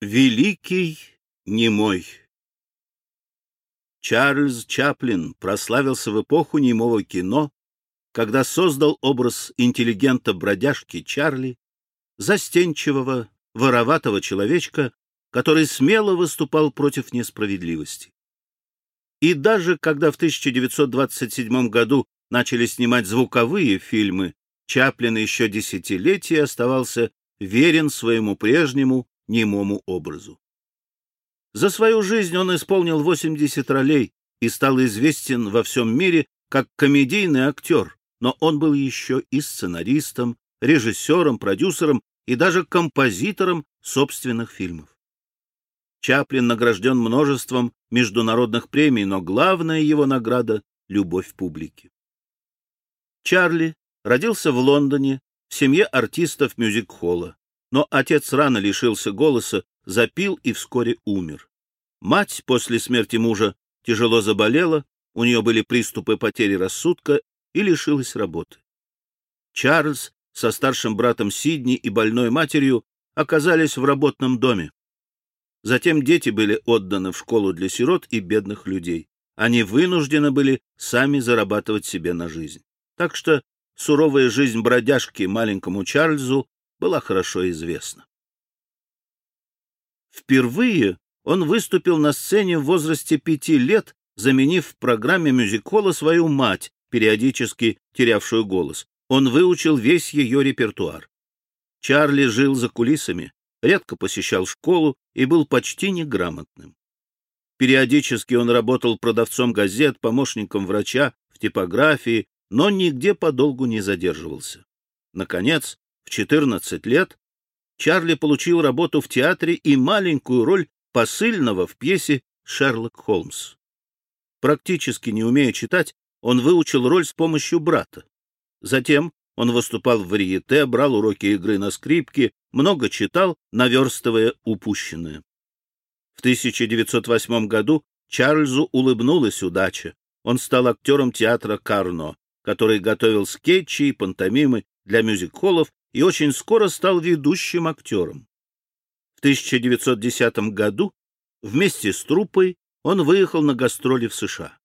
Великий немой Чарльз Чаплин прославился в эпоху немого кино, когда создал образ интеллигента-бродяжки Чарли, застенчивого, вороватого человечка, который смело выступал против несправедливости. И даже когда в 1927 году начали снимать звуковые фильмы, Чаплин еще десятилетия оставался верен своему прежнему немому образу. За свою жизнь он исполнил 80 ролей и стал известен во всем мире как комедийный актер, но он был еще и сценаристом, режиссером, продюсером и даже композитором собственных фильмов. Чаплин награжден множеством международных премий, но главная его награда — любовь публики. Чарли родился в Лондоне в семье артистов мюзик-холла, но отец рано лишился голоса, запил и вскоре умер. Мать после смерти мужа тяжело заболела, у нее были приступы потери рассудка и лишилась работы. Чарльз со старшим братом Сидни и больной матерью оказались в работном доме. Затем дети были отданы в школу для сирот и бедных людей. Они вынуждены были сами зарабатывать себе на жизнь. Так что суровая жизнь бродяжки маленькому Чарльзу была хорошо известна. Впервые он выступил на сцене в возрасте пяти лет, заменив в программе мюзикола свою мать, периодически терявшую голос. Он выучил весь ее репертуар. Чарли жил за кулисами, редко посещал школу и был почти неграмотным. Периодически он работал продавцом газет, помощником врача в типографии, но нигде подолгу не задерживался. Наконец, в 14 лет Чарли получил работу в театре и маленькую роль посыльного в пьесе «Шерлок Холмс». Практически не умея читать, он выучил роль с помощью брата. Затем он выступал в варьете, брал уроки игры на скрипке, много читал, наверстывая упущенное. В 1908 году Чарльзу улыбнулась удача. Он стал актером театра Карно, который готовил скетчи и пантомимы для мюзик-холлов и очень скоро стал ведущим актером. В 1910 году вместе с труппой он выехал на гастроли в США.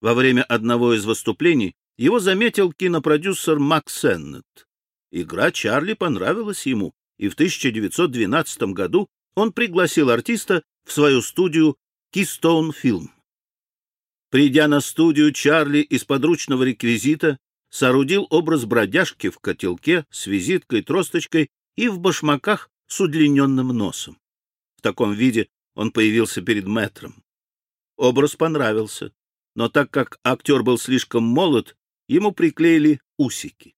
Во время одного из выступлений его заметил кинопродюсер Макс Сеннет. Игра Чарли понравилась ему, и в 1912 году он пригласил артиста в свою студию Keystone Film. Придя на студию, Чарли из подручного реквизита соорудил образ бродяжки в котелке с визиткой, тросточкой и в башмаках с удлиненным носом. В таком виде он появился перед мэтром. Образ понравился, но так как актер был слишком молод, ему приклеили усики.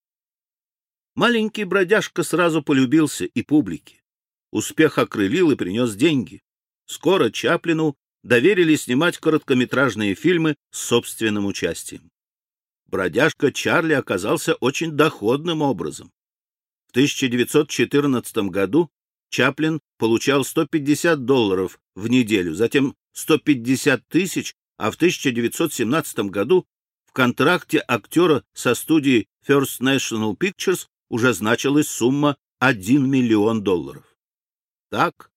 Маленький бродяжка сразу полюбился и публике. Успех окрылил и принес деньги. Скоро Чаплину доверили снимать короткометражные фильмы с собственным участием бродяжка Чарли оказался очень доходным образом. В 1914 году Чаплин получал 150 долларов в неделю, затем 150 тысяч, а в 1917 году в контракте актера со студией First National Pictures уже значилась сумма 1 миллион долларов. Так,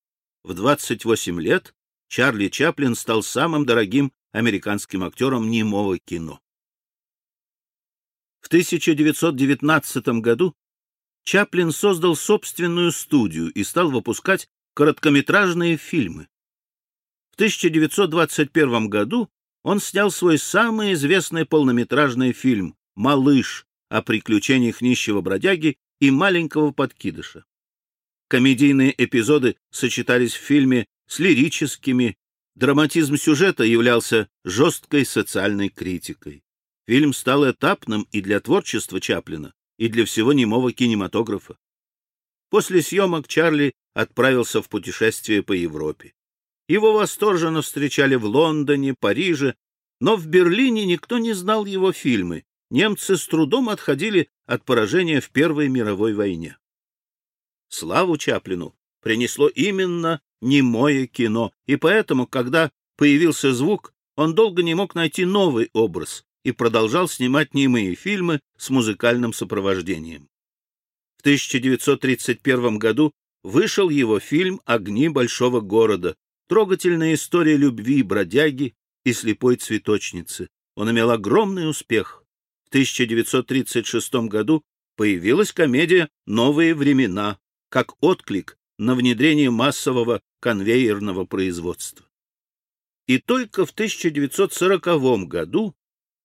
в 28 лет Чарли Чаплин стал самым дорогим американским актером немого кино. В 1919 году Чаплин создал собственную студию и стал выпускать короткометражные фильмы. В 1921 году он снял свой самый известный полнометражный фильм «Малыш» о приключениях нищего бродяги и маленького подкидыша. Комедийные эпизоды сочетались в фильме с лирическими, драматизм сюжета являлся жесткой социальной критикой. Фильм стал этапным и для творчества Чаплина, и для всего немого кинематографа. После съемок Чарли отправился в путешествие по Европе. Его восторженно встречали в Лондоне, Париже, но в Берлине никто не знал его фильмы. Немцы с трудом отходили от поражения в Первой мировой войне. Славу Чаплину принесло именно немое кино, и поэтому, когда появился звук, он долго не мог найти новый образ, и продолжал снимать немые фильмы с музыкальным сопровождением. В 1931 году вышел его фильм «Огни большого города», трогательная история любви бродяги и слепой цветочницы. Он имел огромный успех. В 1936 году появилась комедия «Новые времена», как отклик на внедрение массового конвейерного производства. И только в 1940 году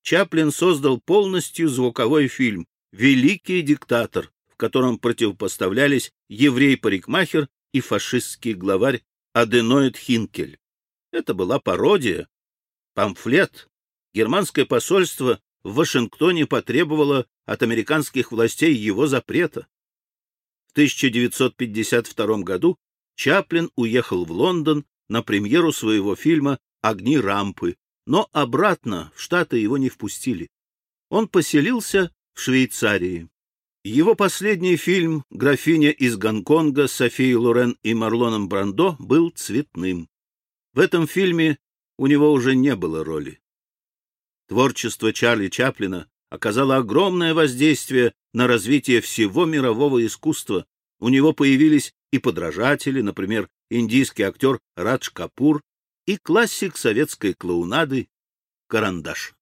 Чаплин создал полностью звуковой фильм «Великий диктатор», в котором противопоставлялись еврей-парикмахер и фашистский главарь Аденоид Хинкель. Это была пародия, памфлет. Германское посольство в Вашингтоне потребовало от американских властей его запрета. В 1952 году Чаплин уехал в Лондон на премьеру своего фильма «Огни рампы», но обратно в Штаты его не впустили. Он поселился в Швейцарии. Его последний фильм «Графиня из Гонконга» с Софией Лорен и Марлоном Брандо был цветным. В этом фильме у него уже не было роли. Творчество Чарли Чаплина оказало огромное воздействие на развитие всего мирового искусства. У него появились и подражатели, например, индийский актер Радж Капур и классик советской клоунады Карандаш.